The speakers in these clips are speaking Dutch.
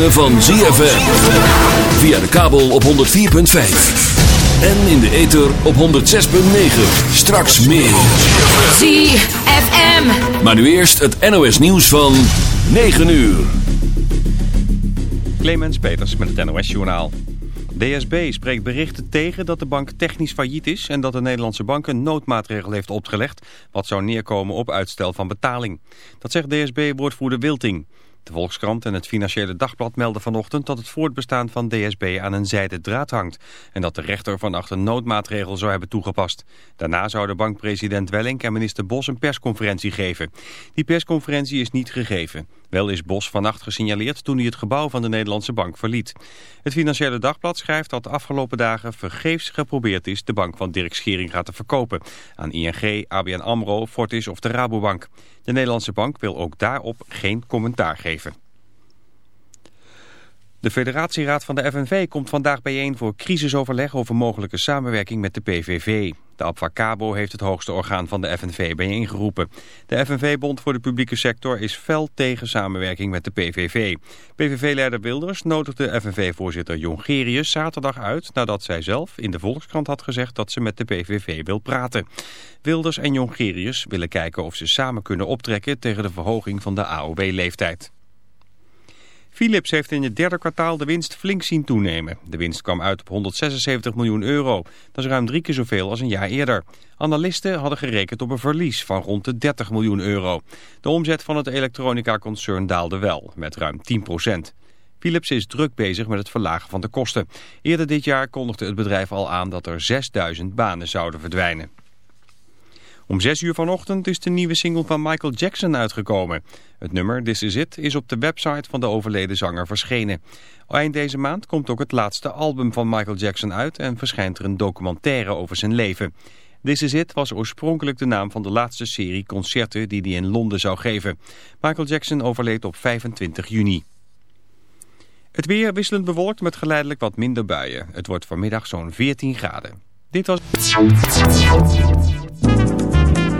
ritme van ZFM. Via de kabel op 104.5. En in de ether op 106.9. Straks meer. ZFM. Maar nu eerst het NOS nieuws van 9 uur. Clemens Peters met het NOS Journaal. DSB spreekt berichten tegen dat de bank technisch failliet is... en dat de Nederlandse bank een noodmaatregel heeft opgelegd... wat zou neerkomen op uitstel van betaling. Dat zegt DSB-woordvoerder Wilting. De Volkskrant en het Financiële Dagblad melden vanochtend dat het voortbestaan van DSB aan een zijde draad hangt. En dat de rechter vannacht een noodmaatregel zou hebben toegepast. Daarna zouden bankpresident Wellink en minister Bos een persconferentie geven. Die persconferentie is niet gegeven. Wel is Bos vannacht gesignaleerd toen hij het gebouw van de Nederlandse bank verliet. Het Financiële Dagblad schrijft dat de afgelopen dagen vergeefs geprobeerd is de bank van Dirk Scheringa te verkopen. Aan ING, ABN AMRO, Fortis of de Rabobank. De Nederlandse bank wil ook daarop geen commentaar geven. De federatieraad van de FNV komt vandaag bijeen voor crisisoverleg over mogelijke samenwerking met de PVV. De Abfacabo heeft het hoogste orgaan van de FNV bijeengeroepen. De FNV-bond voor de publieke sector is fel tegen samenwerking met de PVV. PVV-leider Wilders nodigde FNV-voorzitter Jongerius zaterdag uit... nadat zij zelf in de Volkskrant had gezegd dat ze met de PVV wil praten. Wilders en Jongerius willen kijken of ze samen kunnen optrekken... tegen de verhoging van de AOW-leeftijd. Philips heeft in het derde kwartaal de winst flink zien toenemen. De winst kwam uit op 176 miljoen euro. Dat is ruim drie keer zoveel als een jaar eerder. Analisten hadden gerekend op een verlies van rond de 30 miljoen euro. De omzet van het elektronica-concern daalde wel, met ruim 10 procent. Philips is druk bezig met het verlagen van de kosten. Eerder dit jaar kondigde het bedrijf al aan dat er 6000 banen zouden verdwijnen. Om 6 uur vanochtend is de nieuwe single van Michael Jackson uitgekomen. Het nummer This Is It is op de website van de overleden zanger verschenen. Eind deze maand komt ook het laatste album van Michael Jackson uit... en verschijnt er een documentaire over zijn leven. This Is It was oorspronkelijk de naam van de laatste serie concerten... die hij in Londen zou geven. Michael Jackson overleed op 25 juni. Het weer wisselend bewolkt met geleidelijk wat minder buien. Het wordt vanmiddag zo'n 14 graden. Dit was...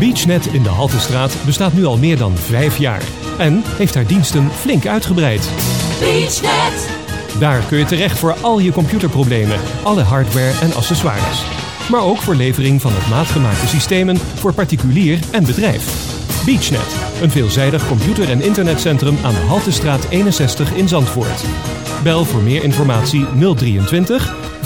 BeachNet in de Haltestraat bestaat nu al meer dan vijf jaar. En heeft haar diensten flink uitgebreid. BeachNet. Daar kun je terecht voor al je computerproblemen, alle hardware en accessoires. Maar ook voor levering van op maat gemaakte systemen voor particulier en bedrijf. BeachNet, een veelzijdig computer- en internetcentrum aan de Haltestraat 61 in Zandvoort. Bel voor meer informatie 023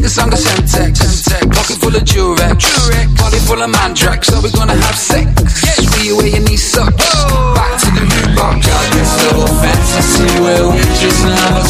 Sing a song of Semtex. Pocket full of Durex. Body full of Mandrax. Are we gonna have sex? See you where your knees suck. Back to the root box. Got this little fantasy where we just never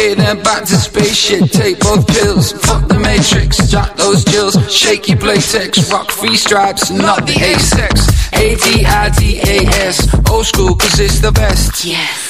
Okay, then back to spaceship. Take both pills. Fuck the matrix. Jack those jills. Shaky playtex. Rock free stripes. Not the A-sex. A-D-I-D-A-S. Old school, cause it's the best. Yes.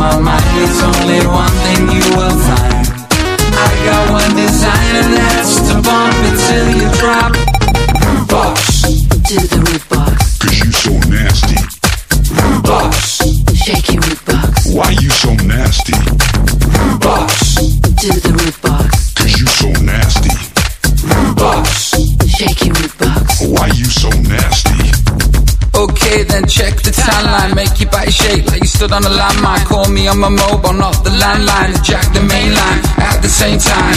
my mind, there's only one thing you will find. I got one design and that's to bump it till you drop. Box, Do the root box. Cause you so nasty. box, Shake your root box. Why you so nasty? box, Do the root box. Cause you so nasty. box, Shake your root box. Why you so nasty? Okay, then check the timeline. Make your body shake like you stood on a landmine. Call me on my mobile, not the landline. Jack the main line at the same time.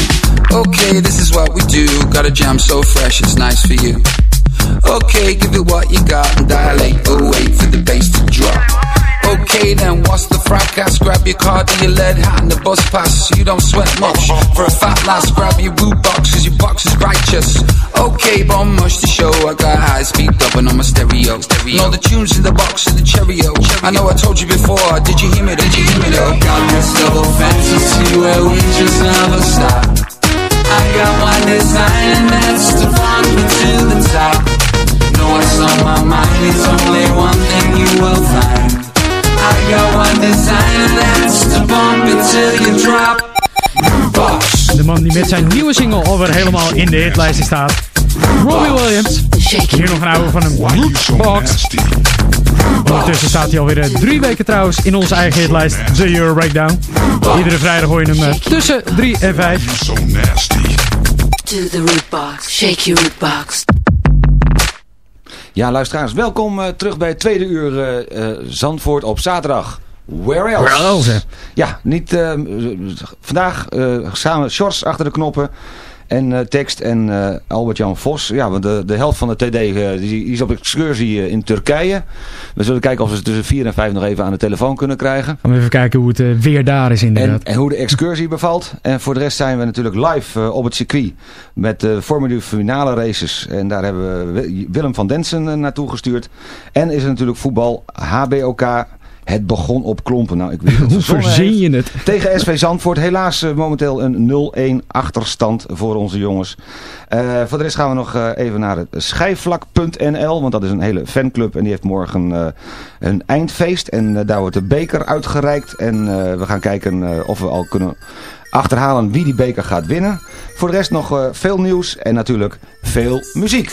Okay, this is what we do. Got a jam so fresh, it's nice for you. Okay, give it what you got and dilate. Oh, wait for the bass to drop. Okay, then what's the fracas? Grab your card and your lead hat and the bus pass. You don't sweat much. For a fat lass, grab your boot box, your box is righteous. Okay, but I'm much to show. I got high speed dubbing on my stereo. stereo. All the tunes in the box are the Cheerio. I know I told you before. Did you hear me? Did you hear me though? Got this double fantasy where we just never stop. I got one design and that's to funk me to the top. Know what's on my mind, there's only one thing you will find. De man die met zijn nieuwe single alweer helemaal in de hitlijsten staat. Robbie Williams. Hier nog een oude van een Why you so Box. nasty? Ondertussen staat hij alweer eh, drie weken trouwens in onze eigen hitlijst, de Euro Breakdown. Iedere vrijdag hoor je hem eh, tussen 3 en 5. You so nasty. Do the root box. Shake your root box. Ja, luisteraars, welkom eh, terug bij het tweede uur eh, eh, Zandvoort op zaterdag. Where else? Where else, hè? Ja, niet, vandaag samen Sjors achter de knoppen en eh, tekst en eh, Albert-Jan Vos. Ja, want de, de helft van de TD eh, die, die is op excursie in Turkije. We zullen kijken of we ze tussen 4 en 5 nog even aan de telefoon kunnen krijgen. We even kijken hoe het weer daar is En, inderdaad. en hoe de excursie bevalt. En voor de rest zijn we natuurlijk live op het circuit met de Formule finale races. En daar hebben we Wi- Willem van Densen naartoe gestuurd. En is er natuurlijk voetbal HBOK. Het begon op klompen. Nou, ik weet Hoe verzin je het? Tegen SV Zandvoort. Helaas eh, momenteel een 0-1 achterstand voor onze jongens. Eh, voor de rest gaan we nog eh, even naar het schijfvlak.nl. Want dat is een hele fanclub. En die heeft morgen een eindfeest. En daar wordt de beker uitgereikt. En we gaan kijken of we al kunnen achterhalen wie die beker gaat winnen. Voor de rest nog veel nieuws. En natuurlijk veel muziek.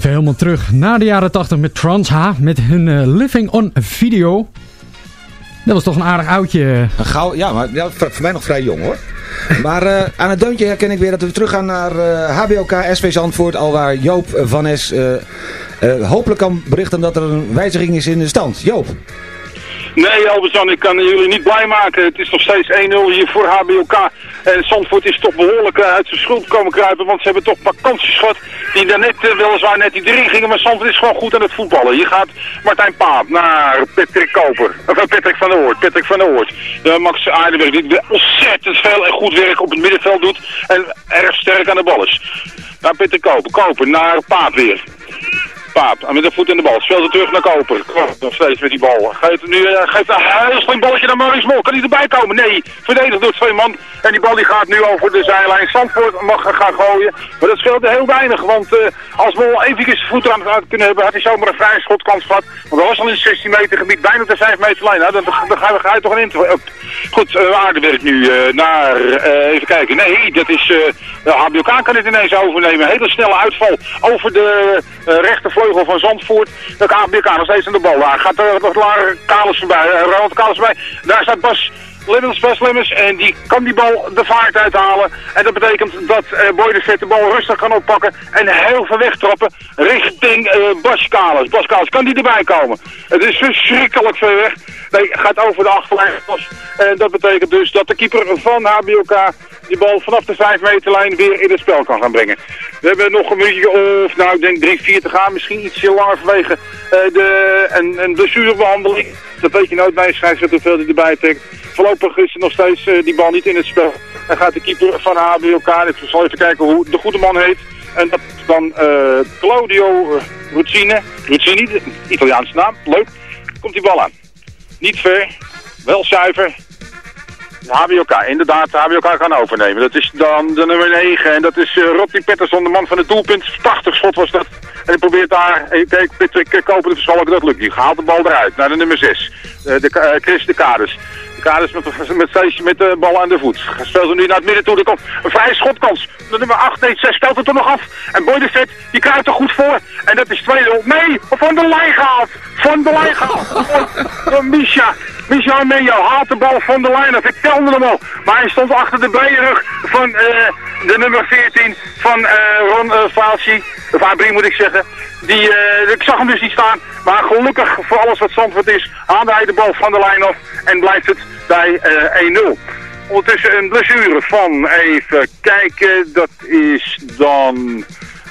Even helemaal terug naar de jaren 80 met Trans H. Met hun eh, Living on Video. Dat was toch een aardig oudje. Een gauw, ja, maar ja, voor mij nog vrij jong hoor. Maar eh, aan het deuntje herken ik weer dat we teruggaan naar eh, HBOK SV Zandvoort. Al waar Joop van Es hopelijk kan berichten dat er een wijziging is in de stand. Joop. Nee, Albert-Jan, ik kan jullie niet blij maken. Het is nog steeds 1-0 hier voor HBOK. En Zandvoort is toch behoorlijk eh, uit zijn schuld komen kruipen. Want ze hebben toch een paar kansjes gehad. Die daarnet uh, weliswaar net die drie gingen. Maar Zandvoort is gewoon goed aan het voetballen. Hier gaat Martijn Paap naar Patrick Koper. Of uh, Patrick van der Hoort. Patrick van der Hoort. Max Aardenberg die ontzettend veel en goed werk op het middenveld doet. En erg sterk aan de bal is. Naar Patrick Koper. Koper naar Paap weer. Paap, met de voet in de bal. Speelt het terug naar Koper. Nog steeds met die bal. Geeft nu uh, geeft een heel slim balletje naar Maurice Mol. Kan hij erbij komen? Nee. Verdedigd door twee man. En die bal die gaat nu over de zijlijn. Zandvoort mag gaan gooien. Maar dat scheelt heel weinig. Want uh, als Mol even zijn voet aan het kunnen hebben, had hij zomaar een vrije schotkans gehad. Want dat was al in het 16 meter gebied. Bijna de 5 meter lijn. Dan, dan, ga, ga je toch een inter... Goed, uh, Aardenwerk nu naar... even kijken. Nee, dat is... de HBOK kan het ineens overnemen. Hele snelle uitval over de rechtervleugel van Zandvoort. De KBK nog steeds aan de bal. Daar gaat er nog Lara Kalis voorbij. Uh, Ronald voorbij. Daar staat Bas Lemmens, Bas Lemmens. En die kan die bal de vaart uithalen. En dat betekent dat uh, Boy de de bal rustig kan oppakken. En heel ver wegtrappen richting Bas Kalis. Bas Kalis, kan die erbij komen? Het is verschrikkelijk ver weg. Nee, gaat over de achterlijn. En dat betekent dus dat de keeper van HBOK die bal vanaf de 5 meterlijn weer in het spel kan gaan brengen. We hebben nog een minuutje of, nou ik denk 3, 4 te gaan. Misschien ietsje langer vanwege uh, de, een, een blessurebehandeling. Dat weet je nooit bij een scheidsrechter hoeveel hij erbij trekt. Voorlopig is er nog steeds uh, die bal niet in het spel. Dan gaat de keeper van HBOK, ik zal even kijken hoe de goede man heet. En dat is dan uh, Claudio Ruzzini, Ruzzini, Italiaanse naam, leuk. Komt die bal aan. Niet ver, wel zuiver, HBOK, inderdaad, de HBOK gaan overnemen. Dat is dan de nummer 9 en dat is uh, Rotti Pettersson, de man van het doelpunt. 80 schot was dat. En hij probeert daar, kijk, Patrick Koper te verschalken, dat lukt niet. Haalt de bal eruit naar de nummer 6, uh, de, uh, Chris de Kades. De Kades met, met, met, de bal aan de voet. Speelt hem nu naar het midden toe, er komt een vrije schotkans. Nummer 8, nee, 6 speelt het er nog af. En Boy die kruipt er goed voor. En dat is 2-0. Nee, van de lijn gehaald. Van de lijn gehaald. Door Misha. Michel Menjo haalt de bal van de lijn af. Ik telde hem al. Maar hij stond achter de brede rug van uh, de nummer 14 van uh, Ron uh, Falsi. Of Abri moet ik zeggen. Die, ik zag hem dus niet staan. Maar gelukkig voor alles wat Zandvoort is, haalde hij de bal van de lijn af. En blijft het bij 1-0. Ondertussen een blessure van, even kijken, dat is dan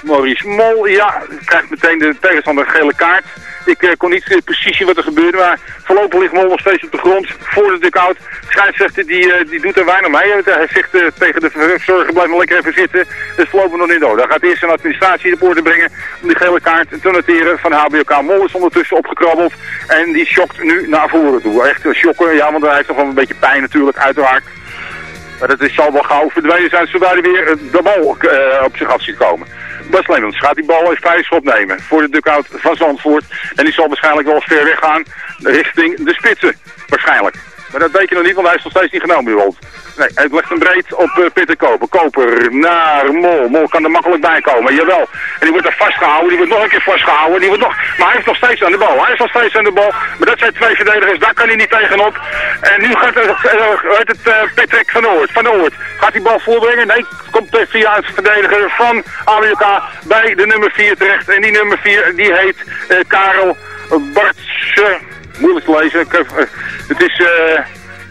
Maurice Mol. Ja, krijgt meteen de tegenstander gele kaart. Ik uh, kon niet uh, precies zien wat er gebeurde, maar voorlopig ligt Mol nog steeds op de grond voor de dugout. Scheidsrechter die, uh, die doet er weinig mee. Hij zegt tegen de verzorger, blijf maar lekker even zitten. Dus voorlopig nog niet door. Daar gaat eerst een administratie de orde brengen om die gele kaart te noteren van HBOK. Mol is ondertussen opgekrabbeld en die schokt nu naar voren toe. Echt shocken, ja, want hij heeft nog wel een beetje pijn natuurlijk, uiteraard. Maar dat is, zal wel gauw verdwenen zijn zodra hij weer de bal op zich af ziet komen. Bas Lemmens gaat die bal even vrij schop nemen voor de dugout van Zandvoort. En die zal waarschijnlijk wel ver weg gaan richting de spitsen. Waarschijnlijk. Maar dat weet je nog niet, want hij is nog steeds niet genomen bijvoorbeeld. Nee, hij legt hem breed op uh, Peter Koper. Koper naar Mol. Mol kan er makkelijk bij komen, jawel. En die wordt er vastgehouden, die wordt nog een keer vastgehouden. Die wordt nog... Maar hij is nog steeds aan de bal. Hij is nog steeds aan de bal. Maar dat zijn twee verdedigers, daar kan hij niet tegenop. En nu gaat het, uh, het uh, Patrick van Oort. Van Oort. Gaat die bal voorbrengen? Nee, komt via het verdediger van AWK bij de nummer 4 terecht. En die nummer 4, die heet Karel Bartse moeilijk te lezen. Uh, het, is, uh,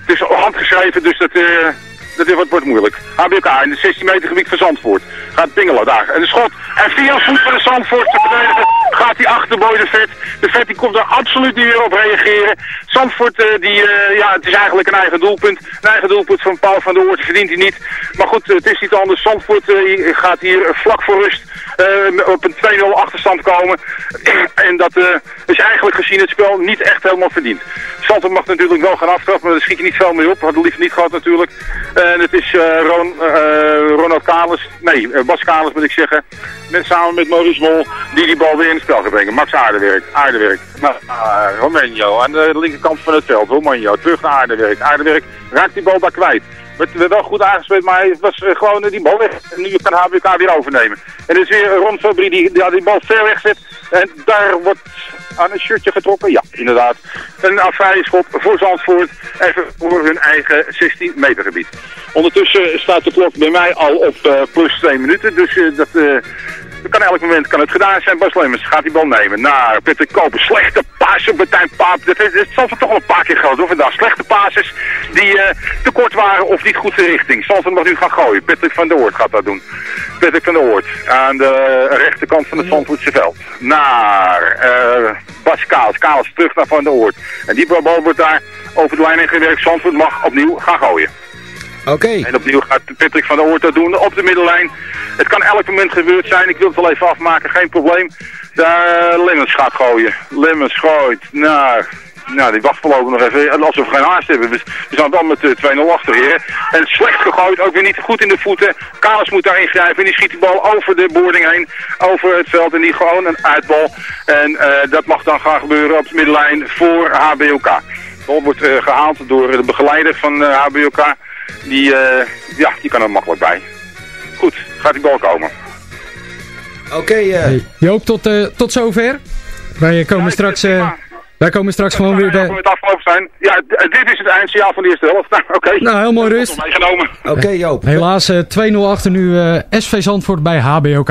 het is handgeschreven, dus dat, uh, dat wordt, wordt moeilijk. HBK in het 16 meter gebied van Zandvoort. Gaat pingelen daar. En de schot. En via voet van de Zandvoort te verdedigen gaat hij achter Boy de Vet. De Vet die komt er absoluut niet meer op reageren. Zandvoort, die, ja, het is eigenlijk een eigen doelpunt. Een eigen doelpunt van Paul van der Oort verdient hij niet. Maar goed, het is niet anders. Zandvoort gaat hier vlak voor rust op een 2-0 achterstand komen. en dat uh, is eigenlijk gezien het spel niet echt helemaal verdiend. Santos mag natuurlijk wel gaan aftrappen, maar daar schiet je niet veel mee op. Had het liefst niet gehad natuurlijk. En het is uh, Ron, Ronald Kalis, nee, Bas Kalis moet ik zeggen. Met, samen met Maurice Mol, die die bal weer in het spel gaat brengen. Max Aardewerk, Aardewerk. Nou, Romenjo aan de linkerkant van het veld. Romenjo, terug naar Aardewerk. Aardewerk raakt die bal daar kwijt werd wel goed aangespeeld, maar hij was gewoon die bal weg. En nu kan HBK weer overnemen. En het is weer Ron Fabri die, die, bal ver weg zet. En daar wordt aan een shirtje getrokken. Ja, inderdaad. Een afvrije schop voor Zandvoort. Even voor hun eigen 16 meter gebied. Ondertussen staat de klok bij mij al op uh, plus 2 minuten. Dus dat... kan elk moment kan het gedaan zijn. Bas Lemmens gaat die bal nemen naar Peter Koper. Slechte paas op Martijn Paap. Dat, is, dat toch al een paar keer groot hoor vandaag. Slechte passes die uh, te kort waren of niet goed de richting. Zal mag nu gaan gooien. Patrick van der Oort gaat dat doen. Patrick van der Oort aan de rechterkant van het Zandvoortse veld. Naar uh, Bas Kaals. Kaals terug naar Van der Oort. En die bal wordt daar over de lijn heen gewerkt. Zandvoort mag opnieuw gaan gooien. Oké. En opnieuw gaat Patrick van der Oort dat doen op de middellijn. Het kan elk moment gebeurd zijn. Ik wil het wel even afmaken, geen probleem. Daar Lemmens gaat gooien. Lemmens gooit naar... Nou, die wacht voorlopig nog even. Alsof we geen haast hebben. We, zijn dan met uh, 2-0 achter hier. En slecht gegooid, ook weer niet goed in de voeten. Kalis moet daar ingrijpen en die schiet die bal over de boarding heen. Over het veld en die gewoon een uitbal. En uh, dat mag dan gaan gebeuren op de middenlijn voor HBOK. De bal wordt gehaald door de begeleider van HBOK. Die, ja, die kan er makkelijk bij. Goed, gaat die bal komen. Oké. Okay, uh... hey, Joop, tot, uh, tot zover. Wij komen ja, straks... Uh, wij komen straks gewoon weer bij... het afgelopen zijn. Ja, dit is het eindsignaal van de eerste helft. Nou, oké. Okay. Nou, heel mooi rust. Oké, okay, Joop. Helaas 2-0 achter nu SV Zandvoort bij HBOK.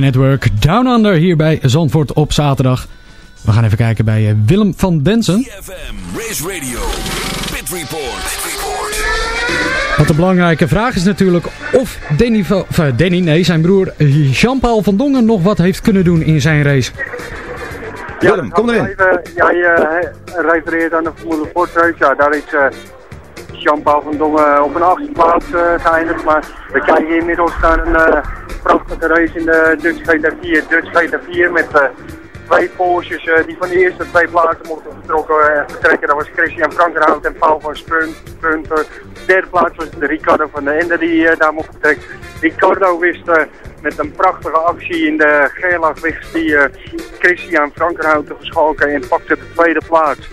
Man at Work Down Under hier bij Zandvoort op zaterdag. We gaan even kijken bij eh, Willem van Densen. Race Radio, Pit Report. Want de belangrijke vraag is natuurlijk of Danny, of, uh, Danny nee, zijn broer Jean-Paul van Dongen nog wat heeft kunnen doen in zijn race. Ja, Willem, kom erin. Even, je uh, refereert aan de Formule Ford race. Ja, daar is uh, Jean-Paul van Dongen op een achtste plaats uh, geëindigd. Maar we kijken inmiddels naar een prachtige race in de Dutch GT4. Dutch GT4 met twee Porsches uh, die van de eerste twee plaatsen mochten vertrokken, uh, vertrekken. Dat was Christian Frankenhout en Paul van Spunter. De derde plaats was de Ricardo van de Ende die uh, daar mocht vertrekken. Ricardo wist met een prachtige actie in de Gerlach wist die Christian Frankenhout te en pakte de tweede plaats.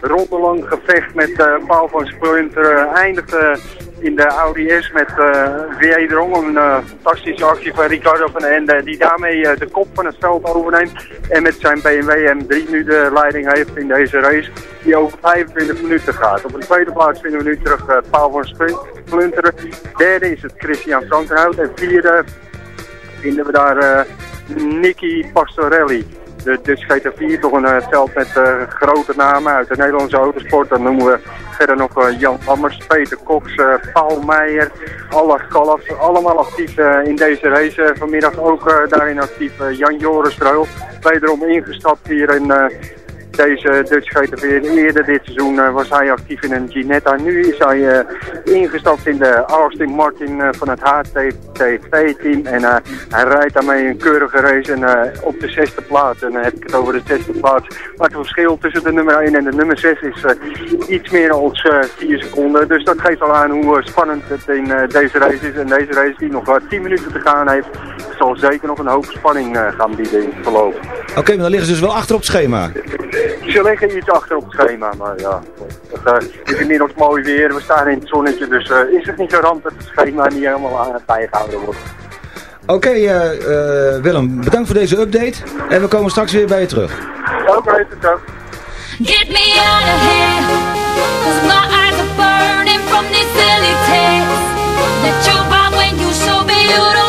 rondelang gevecht met Paul van Spunter eindigde in de Audi S met uh, wederom een uh, fantastische actie van Ricardo van Ende die daarmee uh, de kop van het veld overneemt en met zijn BMW M3 nu de leiding heeft in deze race die over 25 minuten gaat. Op de tweede plaats vinden we nu terug Paul van Splunteren. Derde is het Christian Frankenhout en vierde vinden we daar Nicky Pastorelli de Dutch GT4 toch een uh, veld met uh, grote namen uit de Nederlandse autosport. Dan noemen we verder nog uh, Jan Hammers, Peter Cox, Paul Meijer, alle Kalfs, allemaal actief in deze race. vanmiddag ook daarin actief Jan Joris Reul, wederom ingestapt hier in deze Dutch GTV. Eerder dit seizoen uh, was hij actief in een Ginetta. Nu is hij uh, ingestapt in de Austin Martin uh, van het HTTV-team. En hij rijdt daarmee een keurige race en, op de zesde plaats. En dan heb ik het over de zesde plaats. Maar het verschil tussen de nummer 1 en de nummer 6 is iets meer dan 4 seconden. Dus dat geeft al aan hoe spannend het in deze race is. En deze race die nog 10 minuten te gaan heeft, zal zeker nog een hoop spanning gaan bieden in het verloop. Oké, maar dan liggen ze dus wel achter op het schema. Ze liggen iets achter op het schema, maar ja, het uh, is inmiddels mooi weer. We staan in het zonnetje, dus uh, is het niet zo ramp dat het schema niet helemaal aan het bijgehouden wordt. Oké okay, uh, Willem, bedankt voor deze update en we komen straks weer bij je terug. Oké, okay. Get me out of here, cause my eyes are burning from these silly texts That you buy when you show me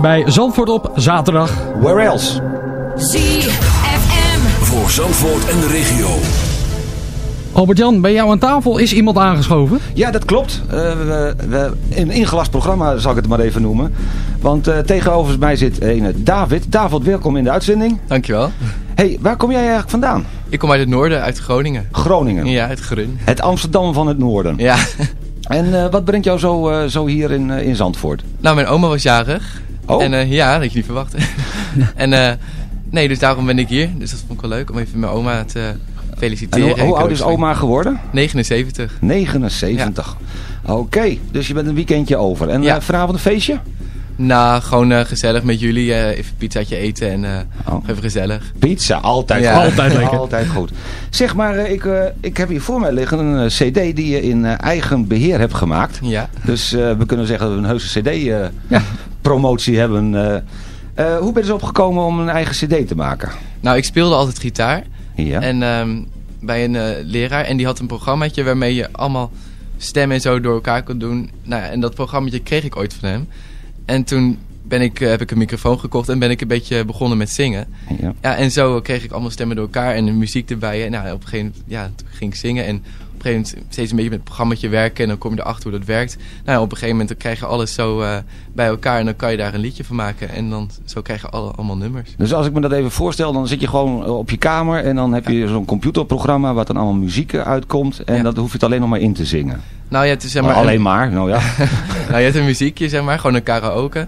Bij Zandvoort op zaterdag. Where else? ZFM. Voor Zandvoort en de regio. Albert-Jan, bij jou aan tafel is iemand aangeschoven? Ja, dat klopt. Eh, we, we, een ingelast programma zal ik het maar even noemen. Want eh, tegenover mij zit een David. David, welkom in de uitzending. Dankjewel. hey, waar kom jij eigenlijk vandaan? Ik kom uit het noorden, uit Groningen. Groningen? Ja, uit Grun. Het Amsterdam van het noorden. Ja. En eh, wat brengt jou zo, eh, zo hier in, in Zandvoort? Nou, mijn oma was jarig. Oh? En eh, ja, dat had je niet verwacht. en eh, nee, dus daarom ben ik hier. Dus dat vond ik wel leuk om even mijn oma te En feliciteren. hoe, hoe oud is oma geworden? 79. 79. Oké, dus je bent een weekendje over. En Ja. eh, vanavond een feestje? Nou, gewoon eh, gezellig met jullie. eh, even een pizzaatje eten en eh, Oh. even gezellig. Pizza, altijd Ja. goed. Altijd lekker. Altijd goed. Zeg maar, eh, ik, eh, ik heb hier voor mij liggen een eh, cd die je in eh, eigen beheer hebt gemaakt. Ja. Dus eh, we kunnen zeggen dat we een heuse cd-promotie hebben. Eh. Eh, hoe ben je erop gekomen om een eigen cd te maken? Nou, ik speelde altijd gitaar. Ja. En ehm, bij een eh, leraar. En die had een programmaatje waarmee je allemaal stemmen en zo door elkaar kon doen. Nou en dat programmaatje kreeg ik ooit van hem. En toen ben ik, eh, heb ik een microfoon gekocht en ben ik een beetje begonnen met zingen. Ja. Ja, en zo kreeg ik allemaal stemmen door elkaar en de muziek erbij. En nou, op een gegeven moment ja, toen ging ik zingen. En op een gegeven moment steeds een beetje met het programmaatje werken. En dan kom je erachter hoe dat werkt. Nou, ja, op een gegeven moment dan krijg je alles zo eh, bij elkaar. En dan kan je daar een liedje van maken. En dan zo krijg je alle, allemaal nummers. Dus als ik me dat even voorstel, dan zit je gewoon op je kamer en dan heb je zo'n computerprogramma wat dan allemaal muziek eh, uitkomt. En dat hoef je het alleen nog maar in te zingen. Nou, hebt dus, zeg maar... Alleen een- maar, nou ja. nou, je hebt een muziekje, zeg maar, gewoon een karaoke.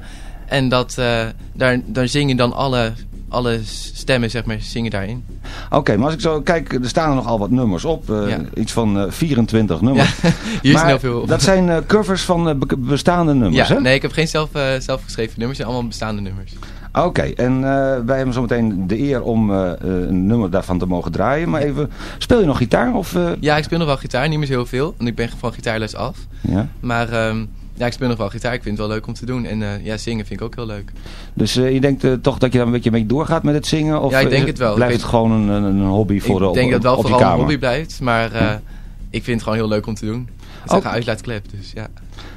En dat, eh, daar, daar zing je dan alle, alle stemmen, zeg maar, zingen daarin. Oké, maar als ik zo kijk, er staan er nogal wat nummers op. eh, Ja. Iets van eh, 24 nummers. Ja, hier is heel veel op. dat zijn covers van be- bestaande nummers, ja, hè? nee, ik heb geen zelf, zelfgeschreven nummers, het zijn allemaal bestaande nummers. Oké, en wij hebben zometeen de eer om een nummer daarvan te mogen draaien. Maar even, speel je nog gitaar? Of, Ja, ik speel nog wel gitaar, niet meer zo heel veel, want ik ben van gitaarles af. ja? Maar ehm, ja, ik speel nog wel gitaar, ik vind het wel leuk om te doen. En eh, ja, zingen vind ik ook heel leuk. Dus eh, je denkt eh, toch dat je daar een beetje mee doorgaat met het zingen? Of Ja, ik denk het wel. Blijft Ik het gewoon een, een, een hobby voor ik de, op, denk dat het wel vooral een kamer? hobby blijft, maar Ja. ik vind het gewoon heel leuk om te doen. Het is Ook- een uitlaatklep, dus ja.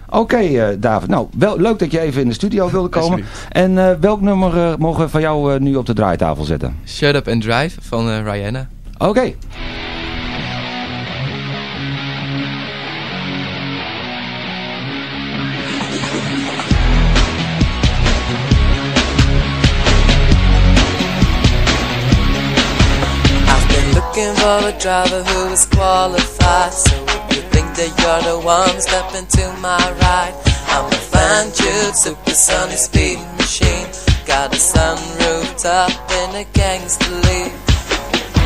Oké, David. Nou, wel, leuk dat je even in de studio wilde komen. En welk nummer mogen we van jou nu op de draaitafel zetten? Shut Up and Drive van Rihanna. Oké. For a driver who is qualified. So if you think that you're the one, step into my ride. I'm a fan dude, sunny speed machine. Got a sunroof top and a gangster lead.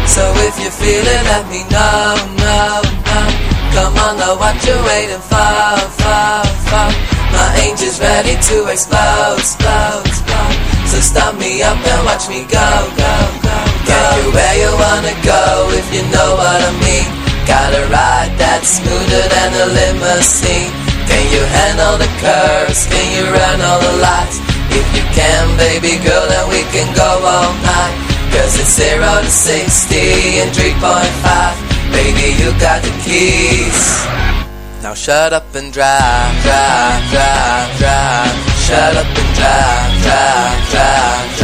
So if you feel it, let me know, know, know. Come on, now what you waiting for, for, for? My angel's ready to explode, explode, explode. So stop me up and watch me go, go, go, go. You where you wanna go if you know what I mean. Got a ride that's smoother than a limousine. Can you handle the curves? Can you run all the lights? If you can, baby girl, then we can go all night. Cause it's 0 to 60 and 3.5. Baby, you got the keys. Now shut up and drive, drive, drive, drive. Shut up and drive, drive, drive.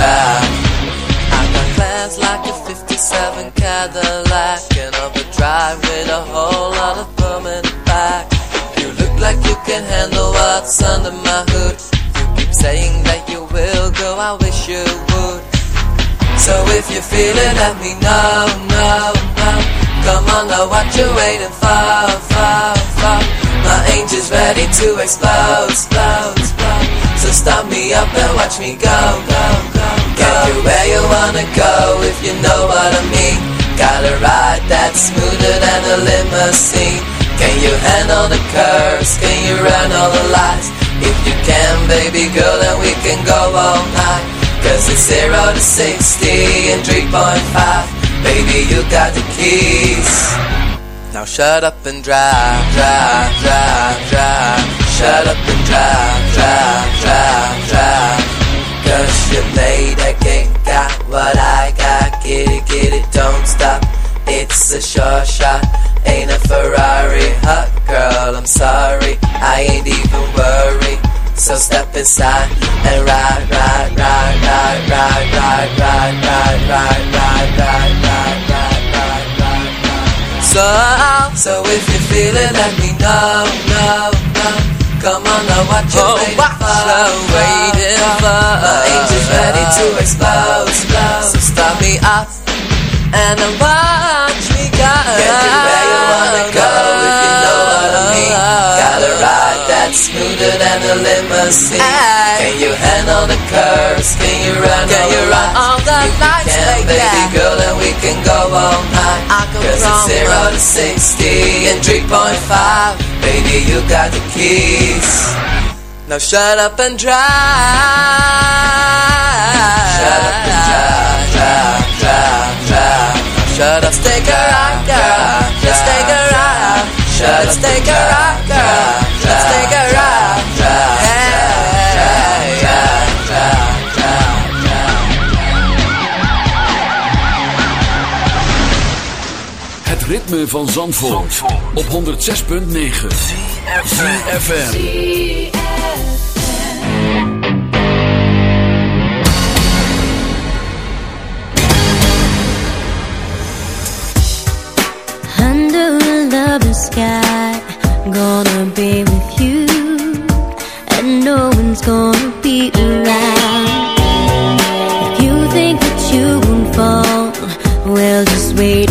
57 Cadillac and overdrive with a whole lot of boom in the back. You look like you can handle what's under my hood. You keep saying that you will go, I wish you would. So if you feel it, let me know, know, know. Come on, now what you waiting for, for, for? My angel's ready to explode, explode, explode. So stop me up and watch me go, go, go, you where you wanna go if you know what I mean. Got a ride that's smoother than a limousine. Can you handle the curves? Can you run all the lights? If you can, baby girl, then we can go all night. Cause it's 0 to 60 and 3.5 Baby, you got the keys Now shut up and drive, drive, drive, drive Shut up and drive, drive, drive, drive inside and ride, ride, ride, ride, ride, ride, ride, ride, ride, ride, ride, ride, ride, ride, ride, ride. So, so if you feel it, let me know, know, know. Come on now, what you Oh, waiting what for? you waiting for? My angel's ready to explode, explode. So stop me up and watch me go. Get you where you wanna go if you know what I. Got a ride that's smoother than a limousine. Can you handle the curves? Can you run Can all you the run lights? all the if lights you can, like baby that? girl, then we can go all night. I can Cause it's 0 to 60 and 3.5. Baby, you got the keys. Now shut up and drive. Shut up and drive, drive, drive, drive. Shut up, take a ride, girl. Let's take a ride. Let's take a ride, girl. Let's take a ride. Hey, drive, Het ritme van Zandvoort, op 106.9 ZFM. Sky, gonna be with you, and no one's gonna be around. If you think that you won't fall, well, just wait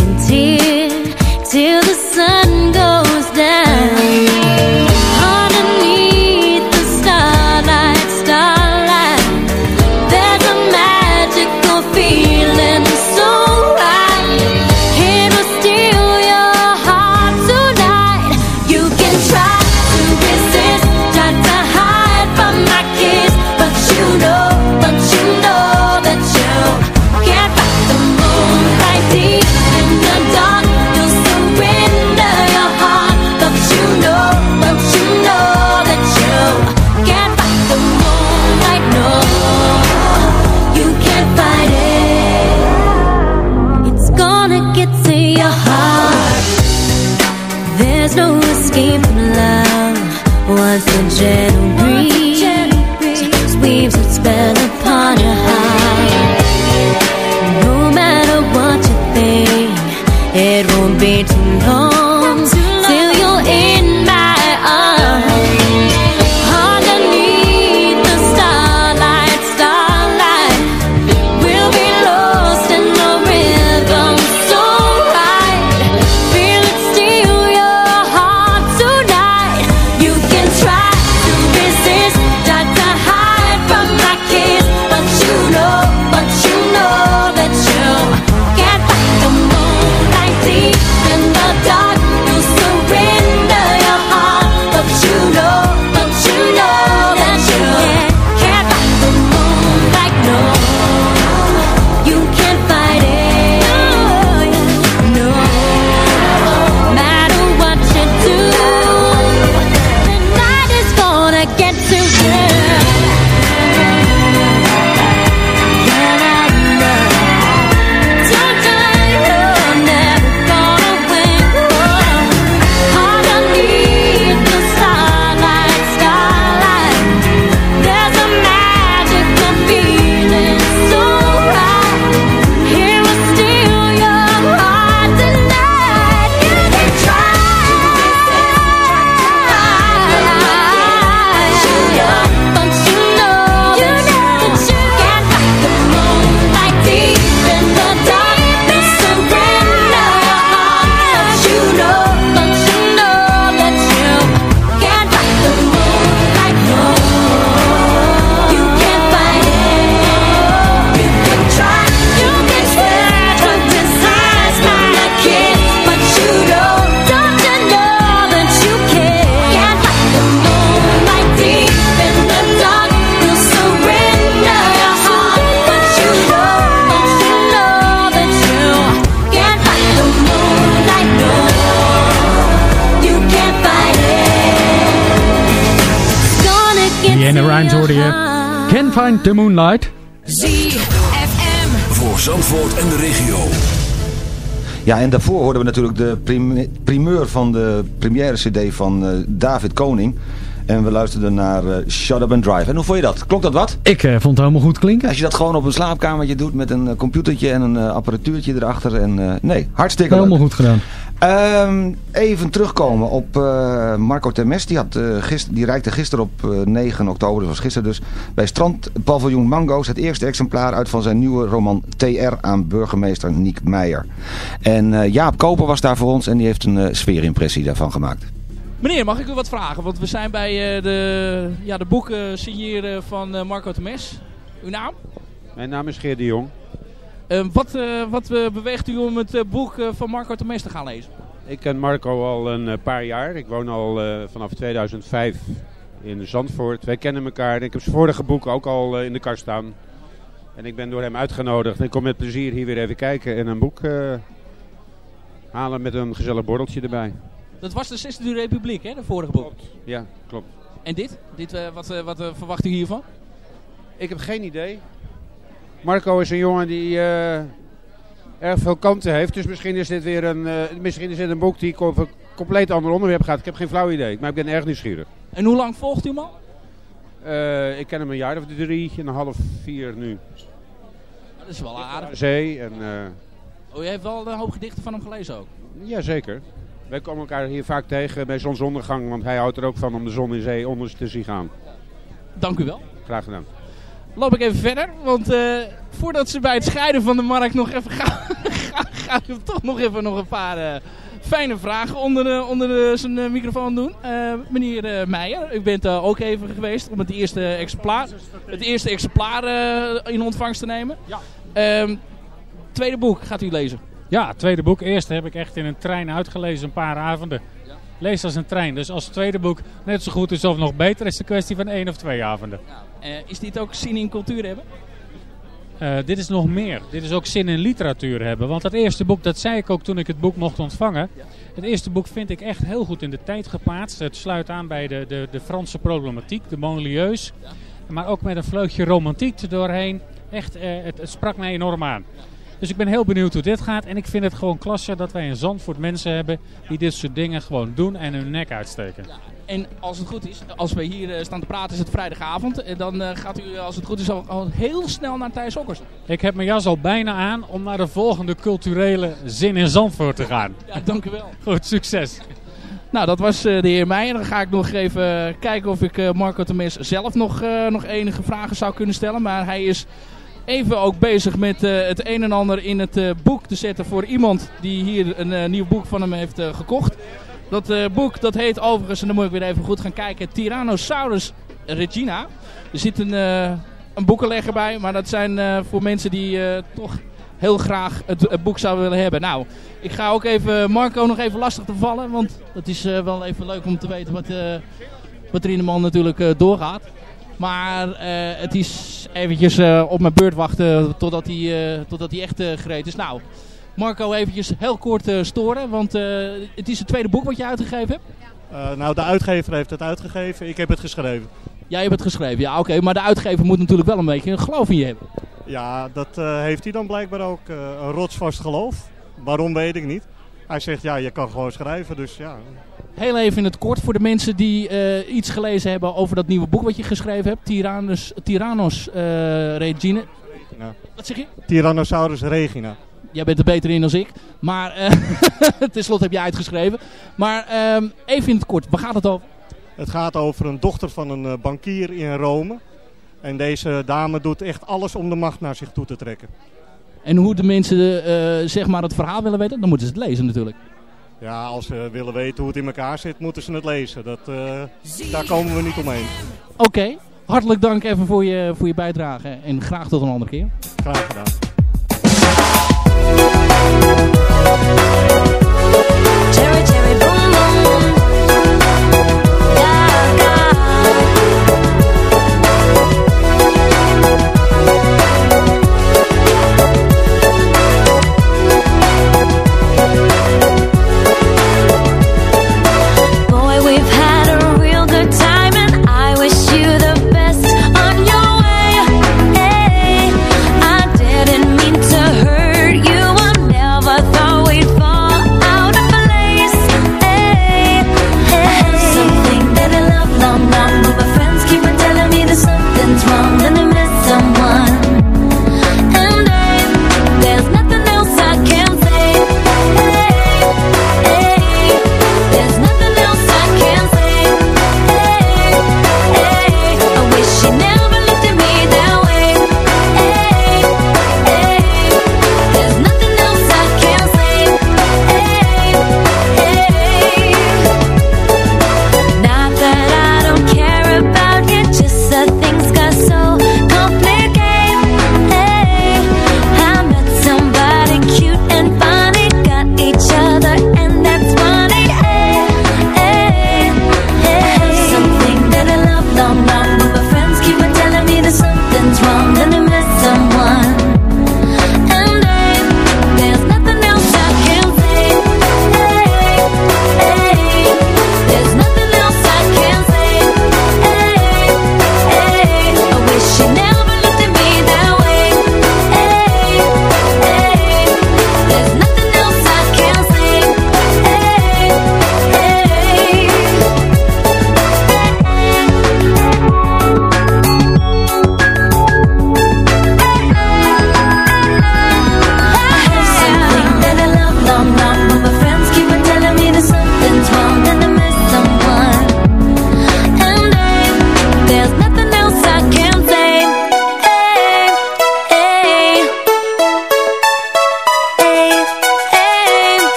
Find the Moonlight. ZFM. Voor Zandvoort en de regio. Ja, en daarvoor hoorden we natuurlijk de prim- primeur van de première cd van eh, David Koning. En we luisterden naar eh, Shut Up and Drive. En hoe vond je dat? Klopt dat wat? Ik eh, vond het helemaal goed klinken. Als je dat gewoon op een slaapkamertje doet met een computertje en een apparatuurtje erachter. En, eh, nee, hartstikke leuk. Helemaal goed gedaan. Ehm, even terugkomen op eh, Marco Temes. Die, had, eh, gister, die reikte gisteren op eh, 9 oktober, dat was gisteren dus, bij strandpaviljoen Mango's het eerste exemplaar uit van zijn nieuwe roman TR aan burgemeester Niek Meijer. En eh, Jaap Koper was daar voor ons en die heeft een sfeerimpressie daarvan gemaakt. Meneer, mag ik u wat vragen? Want we zijn bij eh, de, ja, de boeken signeren van eh, Marco Temes. Uw naam? Mijn naam is Geert de Jong. Eh, wat eh, wat eh, beweegt u om het eh, boek van Marco Temes te gaan lezen? Ik ken Marco al een paar jaar. Ik woon al eh, vanaf 2005 in Zandvoort. Wij kennen elkaar. Ik heb zijn vorige boek ook al eh, in de kast staan. En ik ben door hem uitgenodigd. Ik kom met plezier hier weer even kijken en een boek eh, halen met een gezellig borreltje erbij. Dat was de 16e Republiek, hè? De vorige boek. Ja, klopt. En dit? dit eh, wat eh, wat verwacht u hiervan? Ik heb geen idee. Marco is een jongen die eh, erg veel kanten heeft. Dus misschien is dit weer een, eh, misschien is dit een boek die over een compleet ander onderwerp gaat. Ik heb geen flauw idee, maar ik ben erg nieuwsgierig. En hoe lang volgt u hem al? Eh, ik ken hem een jaar of drie en een half, vier nu. Dat is wel aardig. Zee en... Oh, je heeft wel een hoop gedichten van hem gelezen ook. Jazeker. Wij komen elkaar hier vaak tegen bij zonsondergang, want hij houdt er ook van om de zon in zee onder te zien gaan. Dank u wel. Graag gedaan. Loop ik even verder, want eh, voordat ze bij het scheiden van de markt nog even gaan, ga, ga ik hem toch nog even nog een paar eh, fijne vragen onder, de, onder de, zijn eh, microfoon doen. Meneer Meijer, u bent ook even geweest om het eerste exemplaar, het eerste exemplaar in ontvangst te nemen. Ja. Ehm, tweede boek gaat u lezen. Ja, tweede boek. Eerste heb ik echt in een trein uitgelezen, een paar avonden. Lees als een trein. Dus als het tweede boek net zo goed is of nog beter, is het een kwestie van één of twee avonden. Eh, is dit ook zin in cultuur hebben? Eh, dit is nog meer. Dit is ook zin in literatuur hebben. Want dat eerste boek, dat zei ik ook toen ik het boek mocht ontvangen. Het eerste boek vind ik echt heel goed in de tijd geplaatst. Het sluit aan bij de, de, de Franse problematiek, de banlieues. Maar ook met een vleugje romantiek er doorheen. Echt, eh, het, het sprak mij enorm aan. Dus ik ben heel benieuwd hoe dit gaat. En ik vind het gewoon klasse dat wij in Zandvoort mensen hebben die dit soort dingen gewoon doen en hun nek uitsteken. En als het goed is, als we hier eh, staan te praten, is het vrijdagavond. En dan eh, gaat u, als het goed is, al, al heel snel naar Thijs Okkers. Ik heb mijn jas al bijna aan om naar de volgende culturele zin in Zandvoort te gaan. Ja, dank u wel. Goed, succes. Nou, dat was eh, de heer Meijer. Dan ga ik nog even kijken of ik eh, Marco Temes zelf nog, eh, nog enige vragen zou kunnen stellen. Maar hij is even ook bezig met eh, het een en ander in het eh, boek te zetten voor iemand die hier een eh, nieuw boek van hem heeft gekocht. Dat boek dat heet overigens, en dan moet ik weer even goed gaan kijken, Tyrannosaurus Regina. Er zit een, een boekenlegger bij, maar dat zijn voor mensen die toch heel graag het, boek zouden willen hebben. Nou, ik ga ook even Marco nog even lastig te vallen, want het is wel even leuk om te weten wat, wat er in de man natuurlijk doorgaat. Maar eh, het is eventjes eh, op mijn beurt wachten totdat hij, eh, totdat hij echt gereed is. Nou, Marco eventjes heel kort storen, want het is het tweede boek wat je uitgegeven hebt. Nou, de uitgever heeft het uitgegeven, ik heb het geschreven. Jij hebt het geschreven, ja oké, maar de uitgever moet natuurlijk wel een beetje een geloof in je hebben. Ja, dat heeft hij dan blijkbaar ook. eh, een rotsvast geloof. Waarom weet ik niet. Hij zegt, ja, je kan gewoon schrijven, dus ja. Heel even in het kort voor de mensen die eh, iets gelezen hebben over dat nieuwe boek wat je geschreven hebt. Tyrannus, Tyrannos eh Regina. Wat zeg je? Tyrannosaurus regina. Jij bent er beter in dan ik. Maar eh ten slotte heb jij uitgeschreven. Maar ehm, even in het kort, waar gaat het over? Het gaat over een dochter van een bankier in Rome. En deze dame doet echt alles om de macht naar zich toe te trekken. En hoe de mensen zeg maar het verhaal willen weten, dan moeten ze het lezen natuurlijk. Ja, als ze willen weten hoe het in elkaar zit, moeten ze het lezen. Dat, eh, daar komen we niet omheen. Oké, hartelijk dank even voor je, voor je bijdrage. En graag tot een andere keer. Graag gedaan.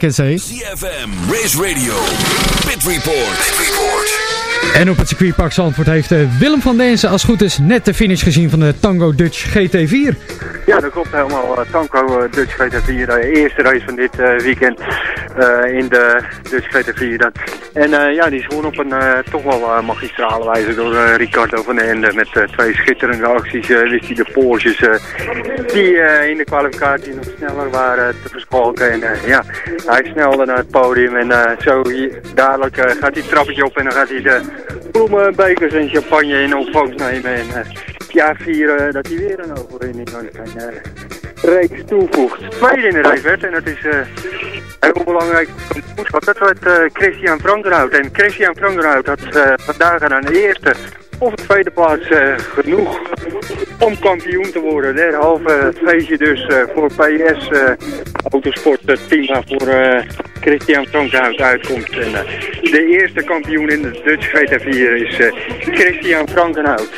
ZFM, Race Radio, Pit Report. Pit Report. En op het circuitpark Zandvoort heeft eh, Willem van Densen als het goed is net de finish gezien van de Tango Dutch GT4. Ja, dat klopt helemaal. Uh, Tanko uh, Dutch GT4, de eerste race van dit uh, weekend in de Dutch GT4. Dan. En ja, die is gewoon op een toch wel magistrale wijze door Ricardo van Ende. Met twee schitterende acties wist hij de Porsches die in de kwalificatie nog sneller waren te verschalken. En ja, hij snelde naar het podium en zo dadelijk gaat hij het trappetje op en dan gaat hij de bloemenbekers en champagne in ontvangst nemen. En, jaar vieren dat hij weer een overwinning aan zijn reeks toevoegt. Tweede in de race en dat is heel belangrijk. Dat werd uh, Christian Frankenhout. En Christian Frankenhout had vandaag aan de eerste of de tweede plaats genoeg om kampioen te worden. Derhalve feestje dus voor PS Autosport team waarvoor Christian Frankenhout uitkomt. En de eerste kampioen in de Dutch GT4 is Christian Frankenhout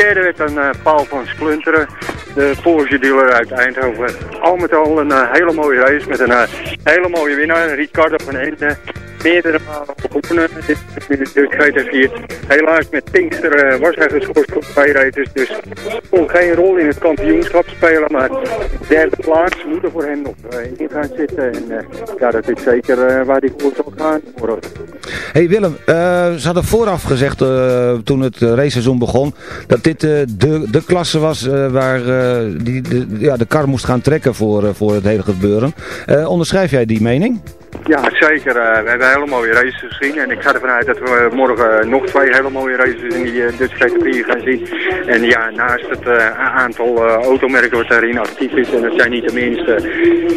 derde werd dan uh, Paul van Splunteren, de Porsche dealer uit Eindhoven. Al met al een uh, hele mooie race met een uh, hele mooie winnaar, Ricardo van Ende meerdere malen gewonnen. Dit is de GT4. Helaas met Pinkster uh, was hij geschorst twee races. Dus kon geen rol in het kampioenschap spelen. Maar derde plaats moet er voor hem nog uh, in gaan zitten. En uh, ja, dat is zeker waar hij voor zal gaan. Hey Willem, ze hadden vooraf gezegd toen het raceseizoen begon... dat dit de, de klasse was waar die, de, ja, de kar moest gaan trekken voor, voor het hele gebeuren. onderschrijf jij die mening? Ja, zeker. Uh, we hebben hele mooie races gezien. En ik ga ervan uit dat we morgen nog twee hele mooie races in die uh, Dutch GT4 gaan zien. En ja, naast het aantal automerken wat daarin actief is, en dat zijn niet de minste.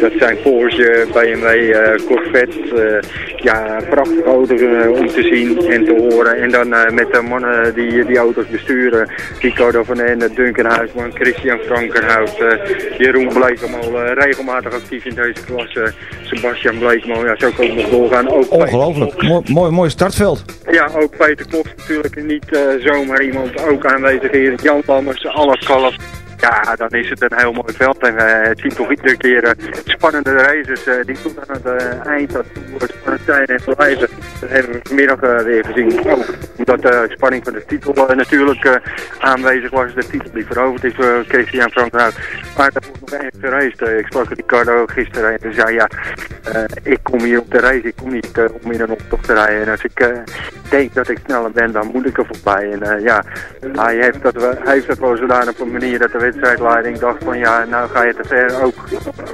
Dat zijn Porsche, BMW, Corvette. ja, prachtige auto's om te zien en te horen. En dan met de mannen die die auto's besturen. Ricardo van Ende, Duncan Huisman, Christian Frankenhout, Jeroen Bleekemal regelmatig actief in deze klasse. Sebastian Bleekemal, ja, zo kan het nog doorgaan. Ook Ongelooflijk, mooi, mooi, mooi startveld. Ja, ook Peter Klops natuurlijk niet uh, zomaar iemand ook aanwezig hier. Jan Lammers, alle kalf. Ja, dan is het een heel mooi veld. En uh, het ziet toch iedere keer uh, spannende races. Uh, die tot aan het eind dat spannend zijn en blijven. Dat hebben we vanmiddag weer gezien. Ook omdat de spanning van de titel natuurlijk aanwezig was. De titel die veroverd is door Christian Frankhout. Maar dat wordt nog echt geraced. ik sprak Ricardo gisteren en zei ja, ik kom hier op de race. Ik kom niet om in een optocht te rijden. En als ik denk dat ik sneller ben, dan moet ik er voorbij. En ja, hij heeft dat, hij heeft dat wel zodanig op een manier dat de wedstrijdleiding dacht van ja, nou ga je te ver. Ook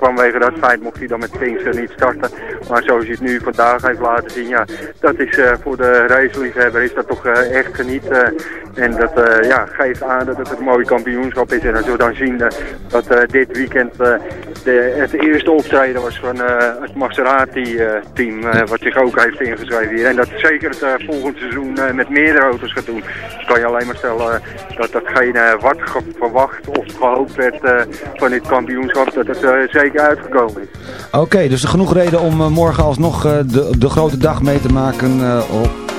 vanwege dat feit mocht hij dan met Pinkster niet starten. Maar zoals hij het nu vandaag heeft laten zien, ja, dat is uh, voor de raceliefhebber is dat toch uh, echt genieten. en dat ja, geeft aan dat het een mooi kampioenschap is. En als we dan zien dat dit weekend de, het eerste optreden was van het Maserati-team, wat zich ook heeft ingeschreven hier. En dat zeker het volgende seizoen met meerdere auto's gaat doen. kan je alleen maar stellen dat dat geen wat verwacht of gehoopt werd uh, van dit kampioenschap, dat het uh, zeker uitgekomen is. Oké, okay, dus genoeg reden om uh, morgen alsnog de, de grote dag mee te maken op